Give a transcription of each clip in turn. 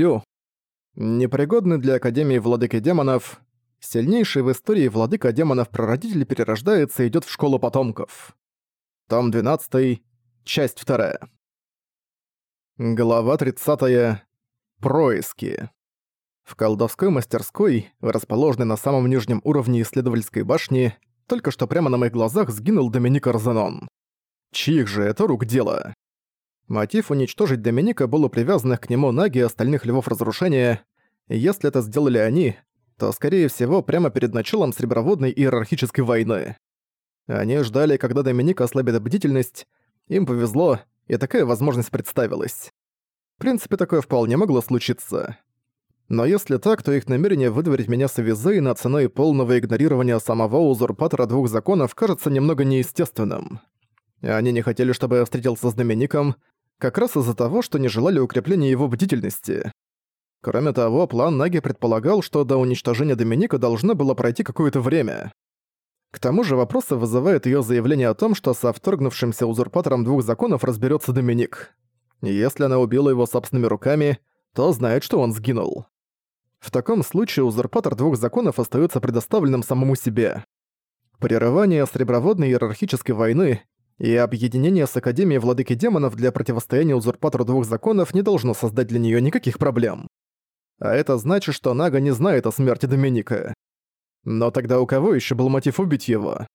Сю. Непригодный для Академии Владыки Демонов, сильнейший в истории Владыка Демонов-прародитель перерождается и идёт в Школу Потомков. Том 12, часть 2. Глава 30. Происки. В колдовской мастерской, расположенной на самом нижнем уровне исследовательской башни, только что прямо на моих глазах сгинул Доминик Арзенон. Чьих же это рук дело? Мотив уничтожить Доминика был у привязанных к нему Наги и остальных львов разрушения. И если это сделали они, то, скорее всего, прямо перед началом Среброводной иерархической войны. Они ждали, когда Доминик ослабит бдительность, им повезло, и такая возможность представилась. В принципе, такое вполне могло случиться. Но если так, то их намерение выдворить меня с Авизейна ценой полного игнорирования самого узурпатора двух законов кажется немного неестественным. Они не хотели, чтобы я встретился с Домиником, как раз из-за того, что не желали укрепления его бдительности. Кроме того, план Наги предполагал, что до уничтожения Доминика должно было пройти какое-то время. К тому же вопросы вызывает ее заявление о том, что со вторгнувшимся узурпатором двух законов разберется Доминик. Если она убила его собственными руками, то знает, что он сгинул. В таком случае узурпатор двух законов остается предоставленным самому себе. Прерывание среброводной иерархической войны и объединение с Академией Владыки Демонов для противостояния узурпатору двух законов не должно создать для нее никаких проблем. А это значит, что Нага не знает о смерти Доминика. Но тогда у кого еще был мотив убить его?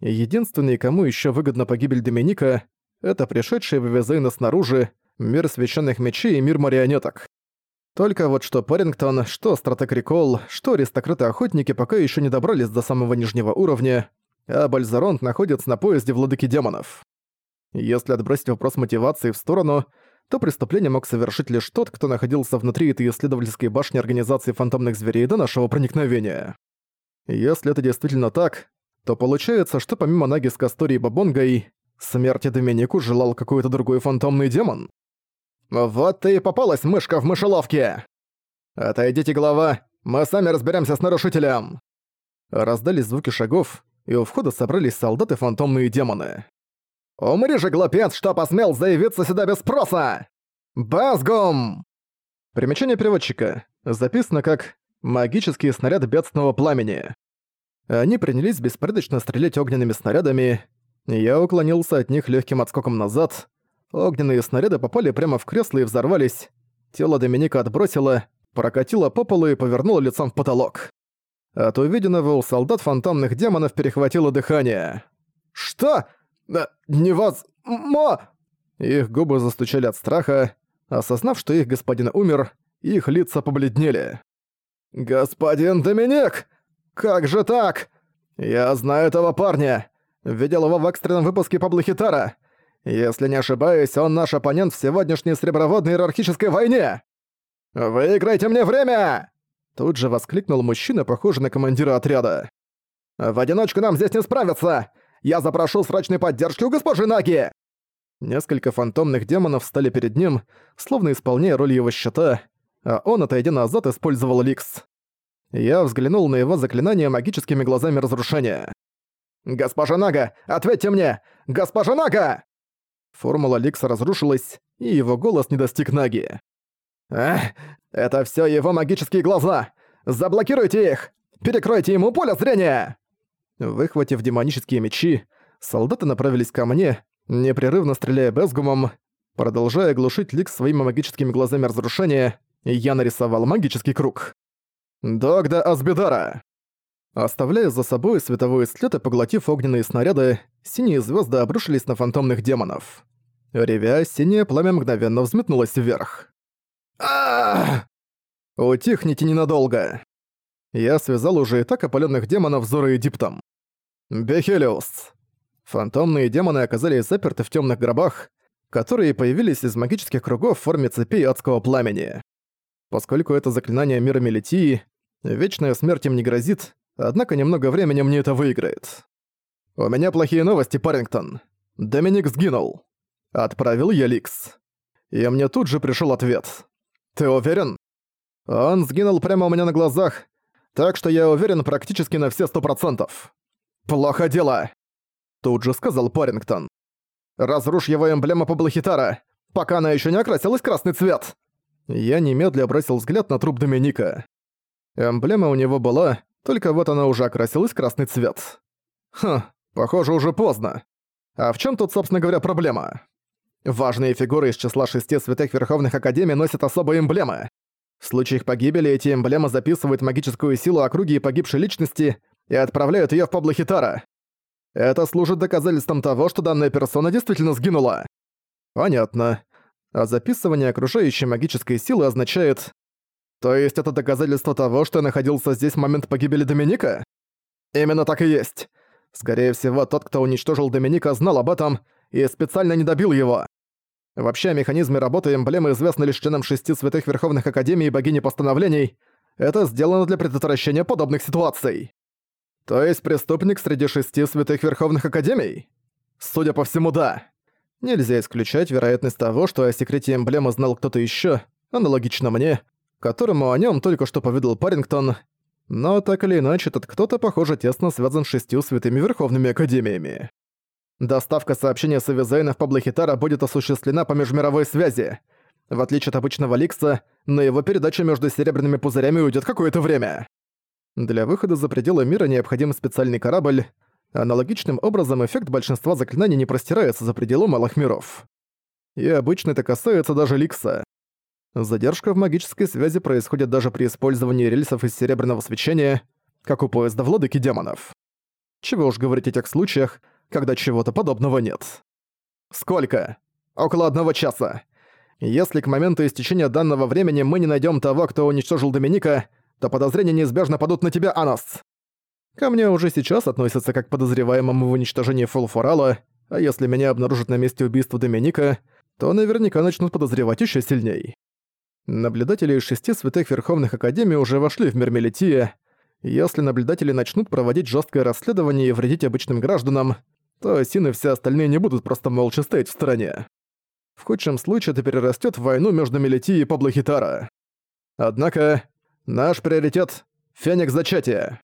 Единственный, кому еще выгодна погибель Доминика, это пришедшие в Визейна снаружи, мир священных мечей и мир марионеток. Только вот что Парингтон, что стратег Рикол, что аристократы-охотники пока еще не добрались до самого нижнего уровня, а Бальзаронт находится на поезде Владыки Демонов. Если отбросить вопрос мотивации в сторону, то преступление мог совершить лишь тот, кто находился внутри этой исследовательской башни Организации Фантомных Зверей до нашего проникновения. Если это действительно так, то получается, что помимо Наги с Кастори и Бабонгой, смерти Доминику желал какой-то другой фантомный демон. «Вот ты и попалась, мышка в мышеловке!» «Отойдите, голова, мы сами разберемся с нарушителем!» Раздались звуки шагов, и у входа собрались солдаты фантомные демоны. «Умри же, глупец, что посмел заявиться сюда без спроса! Базгум!» Примечание переводчика. Записано как «магический снаряд бедственного пламени». Они принялись беспорядочно стрелять огненными снарядами. Я уклонился от них легким отскоком назад, Огненные снаряды попали прямо в кресло и взорвались. Тело Доминика отбросило, прокатило по полу и повернуло лицом в потолок. От увиденного у солдат фантомных демонов перехватило дыхание. «Что? Не вас... Мо...» Их губы застучали от страха. Осознав, что их господин умер, их лица побледнели. «Господин Доминик! Как же так? Я знаю этого парня. Видел его в экстренном выпуске Паблохитара. Если не ошибаюсь, он наш оппонент в сегодняшней среброводной иерархической войне! Выиграйте мне время!» Тут же воскликнул мужчина, похожий на командира отряда. «В одиночку нам здесь не справиться! Я запрошу срочной поддержки у госпожи Наги!» Несколько фантомных демонов встали перед ним, словно исполняя роль его щита, а он, отойдя назад, использовал Ликс. Я взглянул на его заклинание магическими глазами разрушения. «Госпожа Нага, ответьте мне! Госпожа Нага!» Формула Ликса разрушилась, и его голос не достиг Наги. «Эх, это все его магические глаза! Заблокируйте их! Перекройте ему поле зрения!» Выхватив демонические мечи, солдаты направились ко мне, непрерывно стреляя безгумом. Продолжая глушить Ликс своими магическими глазами разрушения, я нарисовал магический круг. «Догда Асбидара!» Оставляя за собой световой след и поглотив огненные снаряды, синие звезды обрушились на фантомных демонов. Ревя, синее пламя мгновенно взметнулось вверх. Утихните ненадолго. Я связал уже и так опаленных демонов Зора и Диптом. Бехелиус. Фантомные демоны оказались заперты в темных гробах, которые появились из магических кругов в форме цепей адского пламени. Поскольку это заклинание мира Мелитии, вечная смерть им не грозит, Однако немного времени мне это выиграет. «У меня плохие новости, Парингтон. Доминик сгинул». Отправил я Ликс. И мне тут же пришел ответ. «Ты уверен?» «Он сгинул прямо у меня на глазах, так что я уверен практически на все сто процентов». «Плохо дело!» Тут же сказал Парингтон. «Разрушь его эмблему Паблохитара, пока она еще не окрасилась красный цвет!» Я немедля бросил взгляд на труп Доминика. Эмблема у него была, только вот она уже окрасилась красный цвет. Хм, похоже, уже поздно. А в чем тут, собственно говоря, проблема? Важные фигуры из числа шести святых Верховных Академий носят особые эмблемы. В случае их погибели эти эмблемы записывают магическую силу округи и погибшей личности и отправляют ее в Паблохитара. Это служит доказательством того, что данная персона действительно сгинула. Понятно. А записывание окружающей магической силы означает... То есть это доказательство того, что я находился здесь в момент погибели Доминика? Именно так и есть. Скорее всего, тот, кто уничтожил Доминика, знал об этом и специально не добил его. Вообще, о механизме работы эмблемы известны лишь членам шести святых Верховных Академий и богини постановлений. Это сделано для предотвращения подобных ситуаций. То есть преступник среди шести святых Верховных Академий? Судя по всему, да. Нельзя исключать вероятность того, что о секрете эмблемы знал кто-то ещё, аналогично мне, которому о нём только что поведал Парингтон, но так или иначе этот кто-то, похоже, тесно связан с шестью святыми Верховными Академиями. Доставка сообщения с Авизейна в Паблохитара будет осуществлена по межмировой связи. В отличие от обычного Ликса, на его передачу между серебряными пузырями уйдет какое-то время. Для выхода за пределы мира необходим специальный корабль. Аналогичным образом эффект большинства заклинаний не простирается за пределы малых миров. И обычно это касается даже Ликса. Задержка в магической связи происходит даже при использовании рельсов из серебряного свечения, как у поезда владыки демонов. Чего уж говорить о тех случаях, когда чего-то подобного нет. Сколько? Около одного часа. Если к моменту истечения данного времени мы не найдем того, кто уничтожил Доминика, то подозрения неизбежно падут на тебя, Анас. Ко мне уже сейчас относятся как к подозреваемому в уничтожении Фолфорала, а если меня обнаружат на месте убийства Доминика, то наверняка начнут подозревать еще сильней. Наблюдатели из шести святых Верховных Академий уже вошли в мир Мелития. Если наблюдатели начнут проводить жесткое расследование и вредить обычным гражданам, то Син и все остальные не будут просто молча стоять в стороне. В худшем случае это перерастет в войну между Мелити и Паблохитара. Однако, наш приоритет — Феникс Зачатия.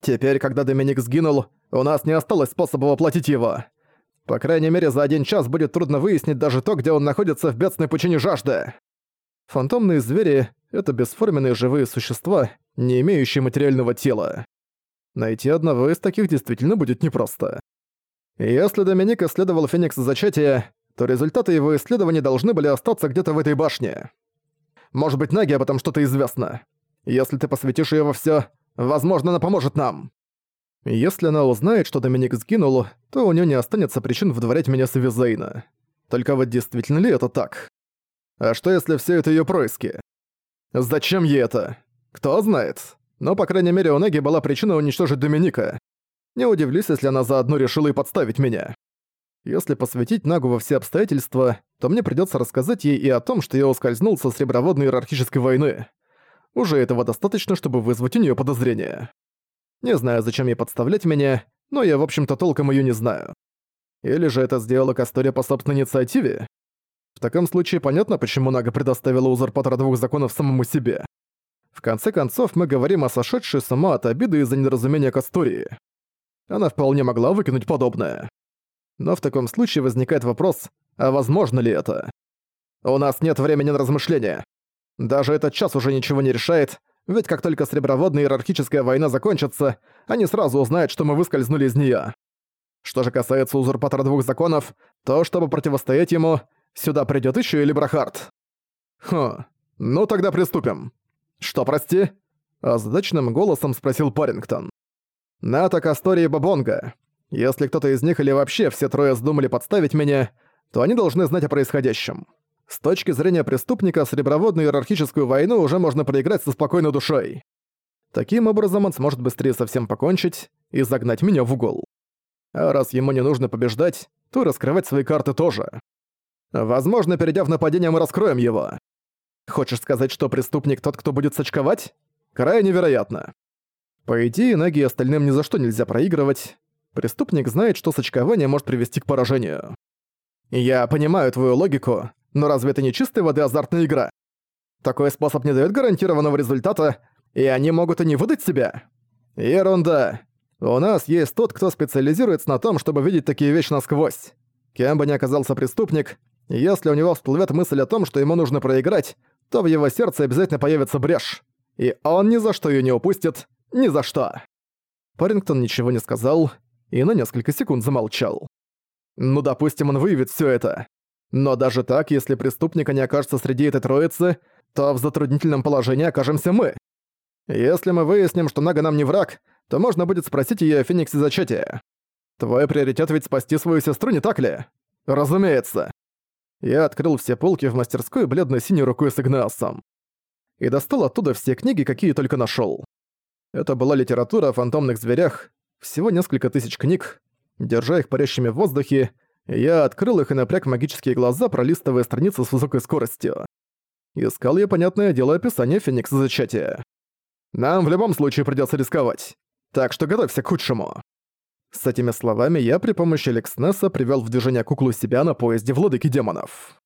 Теперь, когда Доминик сгинул, у нас не осталось способа воплотить его. По крайней мере, за один час будет трудно выяснить даже то, где он находится в бедственной пучине жажды. Фантомные звери — это бесформенные живые существа, не имеющие материального тела. Найти одного из таких действительно будет непросто. Если Доминик исследовал Феникс зачатия, то результаты его исследований должны были остаться где-то в этой башне. Может быть, Наги об этом что-то известно. Если ты посвятишь её во всё, возможно, она поможет нам. Если она узнает, что Доминик сгинул, то у неё не останется причин вдворять меня с Эвизейна. Только вот действительно ли это так? А что если все это её происки? Зачем ей это? Кто знает. Но, по крайней мере, у Неги была причина уничтожить Доминика. Не удивлюсь, если она заодно решила и подставить меня. Если посвятить Нагу во все обстоятельства, то мне придётся рассказать ей и о том, что я ускользнул со среброводной иерархической войны. Уже этого достаточно, чтобы вызвать у неё подозрения. Не знаю, зачем ей подставлять меня, но я, в общем-то, толком её не знаю. Или же это сделала Кастория по собственной инициативе? В таком случае понятно, почему Нага предоставила узурпатора двух законов самому себе. В конце концов, мы говорим о сошедшей с ума от обиды из-за недоразумения Кастории она вполне могла выкинуть подобное. Но в таком случае возникает вопрос, а возможно ли это? У нас нет времени на размышления. Даже этот час уже ничего не решает, ведь как только среброводная иерархическая война закончится, они сразу узнают, что мы выскользнули из неё. Что же касается узурпатора двух законов, то, чтобы противостоять ему, сюда придёт ещё и Либрахард. Хм, ну тогда приступим. Что, прости? Озадаченным голосом спросил Парингтон. Ната, Кастори и Бабонга. Если кто-то из них или вообще все трое вздумали подставить меня, то они должны знать о происходящем. С точки зрения преступника, среброводную иерархическую войну уже можно проиграть со спокойной душой. Таким образом он сможет быстрее совсем покончить и загнать меня в угол. А раз ему не нужно побеждать, то раскрывать свои карты тоже. Возможно, перейдя в нападение, мы раскроем его. Хочешь сказать, что преступник тот, кто будет сочковать? Крайне вероятно. По идее, Наги и остальным ни за что нельзя проигрывать. Преступник знает, что сочкование может привести к поражению. Я понимаю твою логику, но разве это не чистой воды азартная игра? Такой способ не дает гарантированного результата, и они могут и не выдать себя. Ерунда. У нас есть тот, кто специализируется на том, чтобы видеть такие вещи насквозь. Кем бы ни оказался преступник, если у него всплывет мысль о том, что ему нужно проиграть, то в его сердце обязательно появится брешь. И он ни за что её не упустит. Ни за что. Парингтон ничего не сказал и на несколько секунд замолчал. Ну, допустим, он выявит всё это. Но даже так, если преступника не окажется среди этой троицы, то в затруднительном положении окажемся мы. Если мы выясним, что Нага нам не враг, то можно будет спросить её о Фениксе зачатия. Твой приоритет ведь спасти свою сестру, не так ли? Разумеется. Я открыл все полки в мастерской бледно-синей рукой с Игнасом. И достал оттуда все книги, какие только нашёл. Это была литература о фантомных зверях, всего несколько тысяч книг. Держа их парящими в воздухе, я открыл их и напряг магические глаза, пролистывая страницы с высокой скоростью. Искал я, понятное дело, описание Феникса Зачатия. Нам в любом случае придётся рисковать, так что готовься к худшему. С этими словами я при помощи Лекснеса привёл в движение куклу себя на поезде Владыки Демонов.